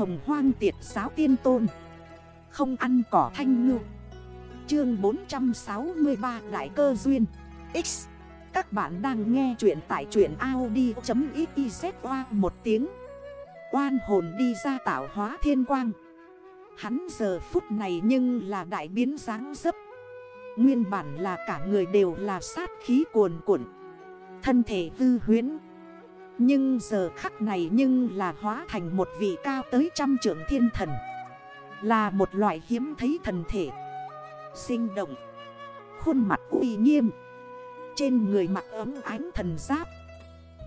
hồng hoang tiệt giáo tiên tôn. Không ăn cỏ thanh ngư. Chương 463 Đại cơ duyên. X. Các bạn đang nghe chuyện tại truyện Audi.xyz một tiếng. Oan hồn đi ra tạo hóa thiên quang. Hắn giờ phút này nhưng là đại biến dáng dấp. Nguyên bản là cả người đều là sát khí cuồn cuộn. Thân thể hư huyến nhưng giờ khắc này nhưng là hóa thành một vị cao tới trăm trưởng thiên thần. Là một loại hiếm thấy thần thể. Sinh động. Khuôn mặt uy nghiêm. Trên người mặc ấm ánh thần giáp.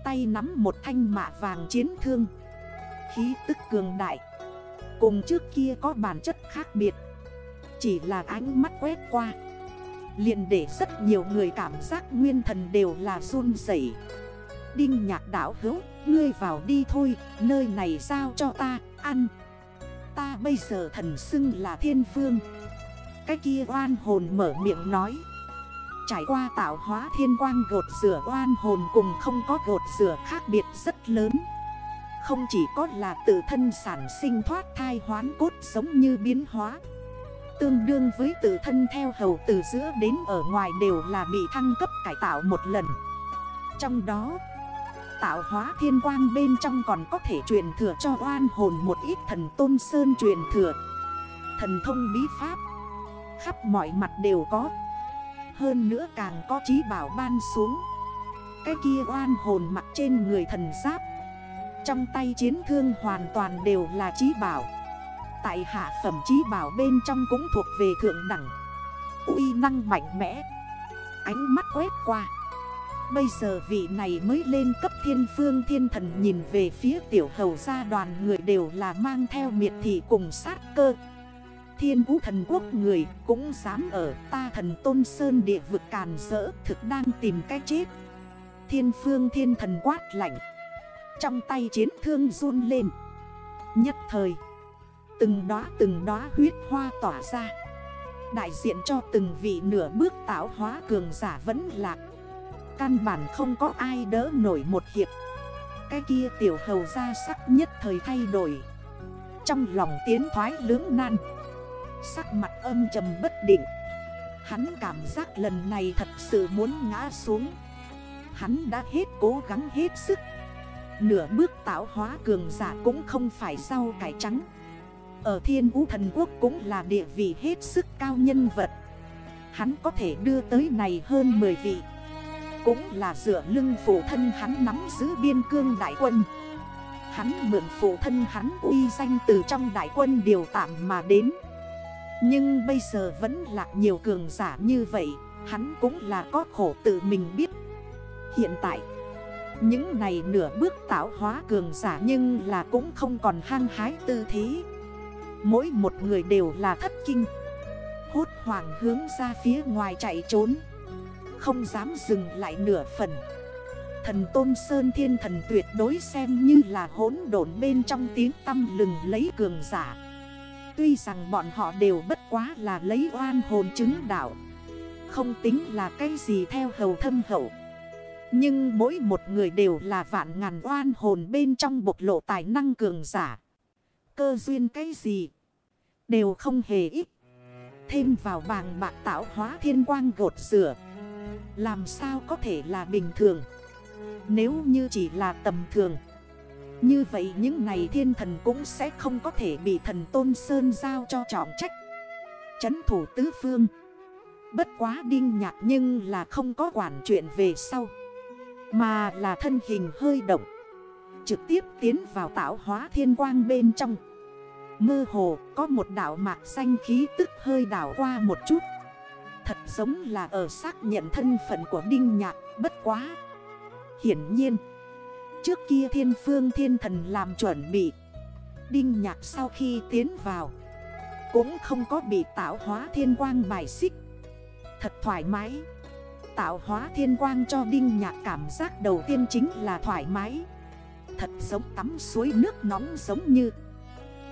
Tay nắm một thanh mạ vàng chiến thương. Khí tức cường đại. Cùng trước kia có bản chất khác biệt. Chỉ là ánh mắt quét qua. Liền để rất nhiều người cảm giác nguyên thần đều là run rẩy. Đinh nhạc đảo hữu, ngươi vào đi thôi, nơi này giao cho ta, ăn. Ta bây giờ thần xưng là thiên phương Cái kia oan hồn mở miệng nói. Trải qua tạo hóa thiên quang gột rửa oan hồn cùng không có gột rửa khác biệt rất lớn. Không chỉ có là tự thân sản sinh thoát thai hoán cốt giống như biến hóa. Tương đương với tự thân theo hầu từ giữa đến ở ngoài đều là bị thăng cấp cải tạo một lần. Trong đó Tạo hóa thiên quang bên trong còn có thể truyền thừa cho oan hồn một ít thần tôn sơn truyền thừa. Thần thông bí pháp, Khắp mọi mặt đều có. Hơn nữa càng có trí bảo ban xuống. Cái kia oan hồn mặt trên người thần giáp, Trong tay chiến thương hoàn toàn đều là trí bảo. Tại hạ phẩm trí bảo bên trong cũng thuộc về thượng đẳng. Uy năng mạnh mẽ, Ánh mắt quét qua. Bây giờ vị này mới lên cấp thiên phương thiên thần nhìn về phía tiểu hầu gia đoàn người đều là mang theo miệt thị cùng sát cơ. Thiên vũ thần quốc người cũng dám ở ta thần tôn sơn địa vực càn rỡ thực đang tìm cái chết. Thiên phương thiên thần quát lạnh, Trong tay chiến thương run lên. Nhất thời, Từng đóa từng đóa huyết hoa tỏa ra. Đại diện cho từng vị nửa bước tạo hóa cường giả vẫn lạc. Căn bản không có ai đỡ nổi một hiệp. Cái kia tiểu hầu ra sắc nhất thời thay đổi. Trong lòng tiến thoái lưỡng nan. Sắc mặt âm trầm bất định. Hắn cảm giác lần này thật sự muốn ngã xuống. Hắn đã hết cố gắng hết sức. Nửa bước tạo hóa cường giả cũng không phải rau cải trắng. Ở thiên vũ thần quốc cũng là địa vị hết sức cao nhân vật. Hắn có thể đưa tới này hơn 10 vị. Cũng là dựa lưng phụ thân hắn nắm giữ biên cương đại quân. Hắn mượn phụ thân hắn uy danh từ trong đại quân điều tạm mà đến. Nhưng bây giờ vẫn là nhiều cường giả như vậy, Hắn cũng là có khổ tự mình biết. Hiện tại, Những này nửa bước tạo hóa cường giả nhưng là cũng không còn hang hái tư thế. Mỗi một người đều là thất kinh. Hốt hoảng hướng ra phía ngoài chạy trốn. Không dám dừng lại nửa phần. Thần Tôn Sơn Thiên Thần tuyệt đối xem như là hỗn độn bên trong tiếng tâm lừng lấy cường giả. Tuy rằng bọn họ đều bất quá là lấy oan hồn chứng đạo, Không tính là cái gì theo hầu thâm hậu. Nhưng mỗi một người đều là vạn ngàn oan hồn bên trong bộc lộ tài năng cường giả. Cơ duyên cái gì? Đều không hề ít. Thêm vào bàng bạc tạo hóa thiên quang gột rửa. Làm sao có thể là bình thường? Nếu như chỉ là tầm thường, Như vậy những này thiên thần cũng sẽ không có thể bị thần Tôn Sơn giao cho trọng trách. Chấn thủ tứ phương. Bất quá đinh nhạc nhưng là không có quản chuyện về sau, Mà là thân hình hơi động, Trực tiếp tiến vào tạo hóa thiên quang bên trong. Mơ hồ có một đảo mạc xanh khí tức hơi đảo qua một chút. Thật giống là ở xác nhận thân phận của Đinh Nhạc, bất quá. Hiển nhiên, Trước kia thiên phương thiên thần làm chuẩn bị, Đinh Nhạc sau khi tiến vào, Cũng không có bị tạo hóa thiên quang bài xích. Thật thoải mái, Tạo hóa thiên quang cho Đinh Nhạc cảm giác đầu tiên chính là thoải mái. Thật giống tắm suối nước nóng giống như,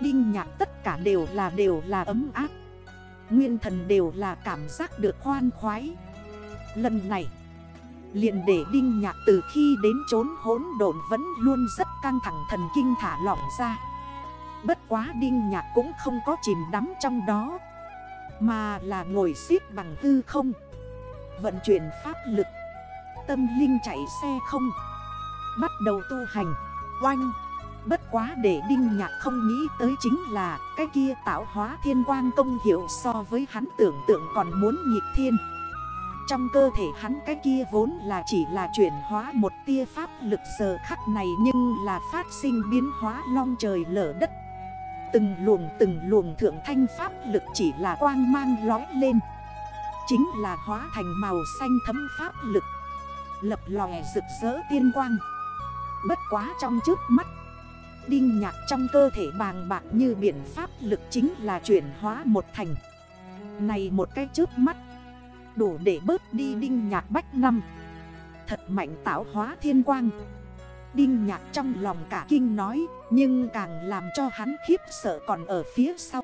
Đinh nhạc tất cả đều là đều là ấm áp. Nguyên thần đều là cảm giác được khoan khoái. Lần này, liền để Đinh Nhạc từ khi đến trốn hỗn độn vẫn luôn rất căng thẳng thần kinh thả lỏng ra. Bất quá đinh nhạc cũng không có chìm đắm trong đó, Mà là ngồi xếp bằng hư không, Vận chuyển pháp lực. Tâm linh chạy xe không, Bắt đầu tu hành. Oanh! Bất quá để Đinh Nhạc không nghĩ tới chính là Cái kia tạo hóa thiên quang công hiệu so với hắn tưởng tượng còn muốn nhịp thiên. Trong cơ thể hắn cái kia vốn là chỉ là chuyển hóa một tia pháp lực giờ khắc này Nhưng là phát sinh biến hóa long trời lở đất. Từng luồng từng luồng thượng thanh pháp lực chỉ là quang mang lói lên. Chính là hóa thành màu xanh thấm pháp lực. Lập lòe rực rỡ tiên quang. Bất quá trong trước mắt Đinh nhạc trong cơ thể bàng bạc như biện pháp lực chính là chuyển hóa một thành. Này một cái trước mắt, Đủ để bớt đi đinh nhạc bách năm. Thật mạnh tạo hóa thiên quang. Đinh nhạc trong lòng cả kinh nói, Nhưng càng làm cho hắn khiếp sợ còn ở phía sau.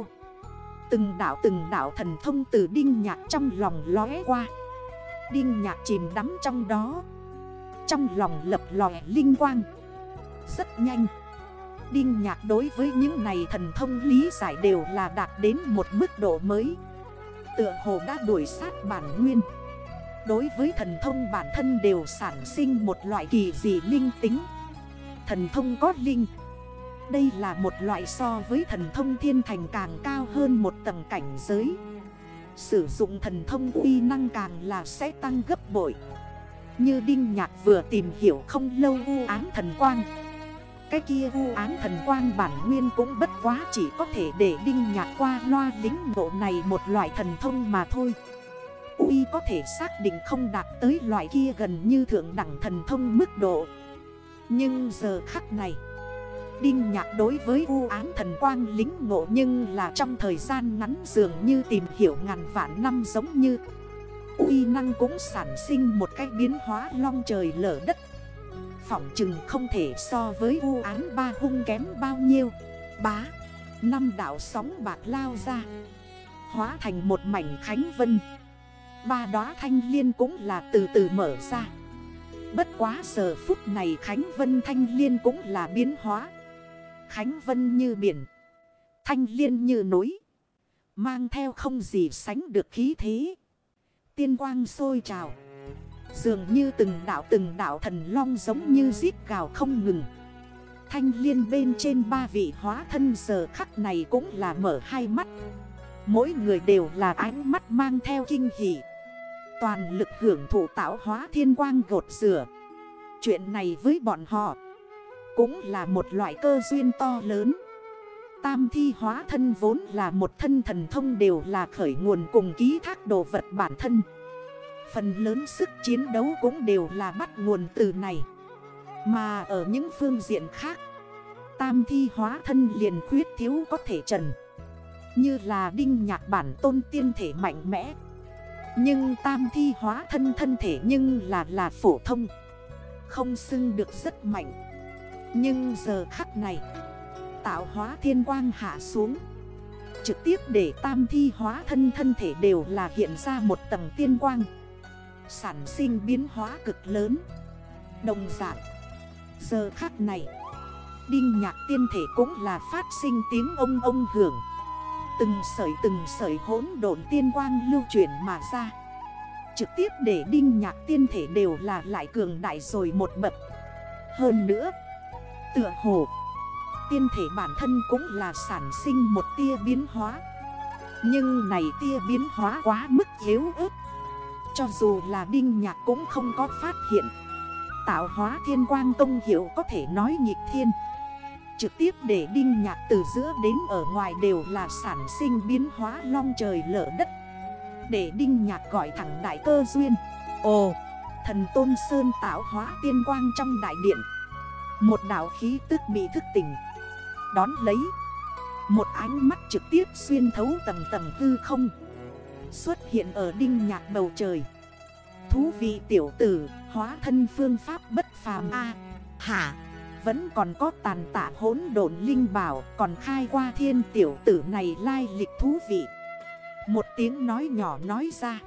Từng đảo từng đảo thần thông từ đinh nhạc trong lòng lóe qua. Đinh nhạc chìm đắm trong đó. Trong lòng lập lòe linh quang. Rất nhanh. Đinh nhạc đối với những này thần thông lý giải đều là đạt đến một mức độ mới. Tựa hồ đã đuổi sát bản nguyên. Đối với thần thông bản thân đều sản sinh một loại kỳ dị linh tính. Thần thông có linh. Đây là một loại so với thần thông thiên thành càng cao hơn một tầng cảnh giới. Sử dụng thần thông uy năng càng là sẽ tăng gấp bội. Như Đinh Nhạc vừa tìm hiểu không lâu u án thần quang cái kia u án thần quang bản nguyên cũng bất quá chỉ có thể để đinh nhạc qua loa lính ngộ này một loại thần thông mà thôi. Uy có thể xác định không đạt tới loại kia gần như thượng đẳng thần thông mức độ. Nhưng giờ khắc này, Đinh nhạc đối với u án thần quang lính ngộ nhưng là trong thời gian ngắn dường như tìm hiểu ngàn vạn năm giống như Uy năng cũng sản sinh một cách biến hóa long trời lở đất. Phỏng chừng không thể so với u án ba hung kém bao nhiêu. Bá, Năm đảo sóng bạc lao ra, Hóa thành một mảnh khánh vân. Ba đóa thanh liên cũng là từ từ mở ra. Bất quá giờ phút này Khánh Vân Thanh Liên cũng là biến hóa. Khánh Vân như biển, Thanh Liên như núi, Mang theo không gì sánh được khí thế. Tiên quang sôi trào Dường như từng đảo từng đảo thần long giống như giết gào không ngừng. Thanh liên bên trên ba vị hóa thân giờ khắc này cũng là mở hai mắt. Mỗi người đều là ánh mắt mang theo kinh hỷ Toàn lực hưởng thụ tạo hóa thiên quang gột rửa. Chuyện này với bọn họ Cũng là một loại cơ duyên to lớn. Tam thi hóa thân vốn là một thân thần thông đều là khởi nguồn cùng ký thác đồ vật bản thân. Phần lớn sức chiến đấu cũng đều là bắt nguồn từ này. Mà ở những phương diện khác, Tam thi hóa thân liền khuyết thiếu có thể trần. Như là đinh nhạc bản tôn tiên thể mạnh mẽ. Nhưng tam thi hóa thân thân thể nhưng là là phổ thông. Không xưng được rất mạnh. Nhưng giờ khắc này, Tạo hóa thiên quang hạ xuống. Trực tiếp để tam thi hóa thân thân thể đều là hiện ra một tầng tiên quang. Sản sinh biến hóa cực lớn. Đồng dạng, Giờ khắc này, Đinh nhạc tiên thể cũng là phát sinh tiếng ông ông hưởng. Từng sợi từng sợi hỗn độn tiên quang lưu chuyển mà ra. Trực tiếp để đinh nhạc tiên thể đều là lại cường đại rồi một bậc. Hơn nữa, Tựa hồ, Tiên thể bản thân cũng là sản sinh một tia biến hóa. Nhưng này tia biến hóa quá mức yếu ớt cho dù là đinh nhạc cũng không có phát hiện. Tạo hóa thiên quang công hiệu có thể nói nhịp thiên. Trực tiếp để đinh nhạc từ giữa đến ở ngoài đều là sản sinh biến hóa long trời lở đất. Để đinh nhạc gọi thẳng đại cơ duyên. Ồ, thần Tôn Sơn tạo hóa tiên quang trong đại điện. Một đảo khí tức bị thức tỉnh. Đón lấy. Một ánh mắt trực tiếp xuyên thấu tầng tầng hư không. Xuất hiện ở đinh nhạc bầu trời. Thú vị tiểu tử, Hóa thân phương pháp bất phàm A. Hả? Vẫn còn có tàn tạ hốn độn linh bảo, Còn khai qua thiên tiểu tử này lai lịch thú vị. Một tiếng nói nhỏ nói ra.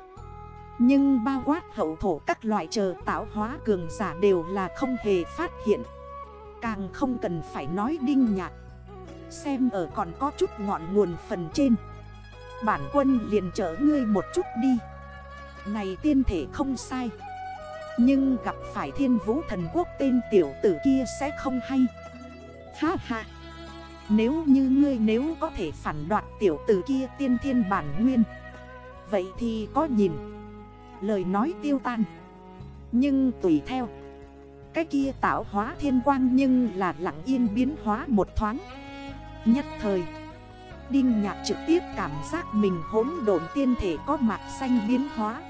Nhưng bao quát hậu thổ các loại chờ tạo hóa cường giả đều là không hề phát hiện. Càng không cần phải nói đinh nhạc. Xem ở còn có chút ngọn nguồn phần trên. Bản quân liền chở ngươi một chút đi. Này tiên thể không sai. Nhưng gặp phải thiên vũ thần quốc tên tiểu tử kia sẽ không hay. Ha ha. Nếu như ngươi nếu có thể phản đoạt tiểu tử kia tiên thiên bản nguyên, Vậy thì có nhìn. Lời nói tiêu tan. Nhưng tùy theo. Cái kia tạo hóa thiên quang nhưng là lặng yên biến hóa một thoáng. Nhất thời Đinh nhạc trực tiếp cảm giác mình hỗn độn tiên thể có mặt xanh biến hóa.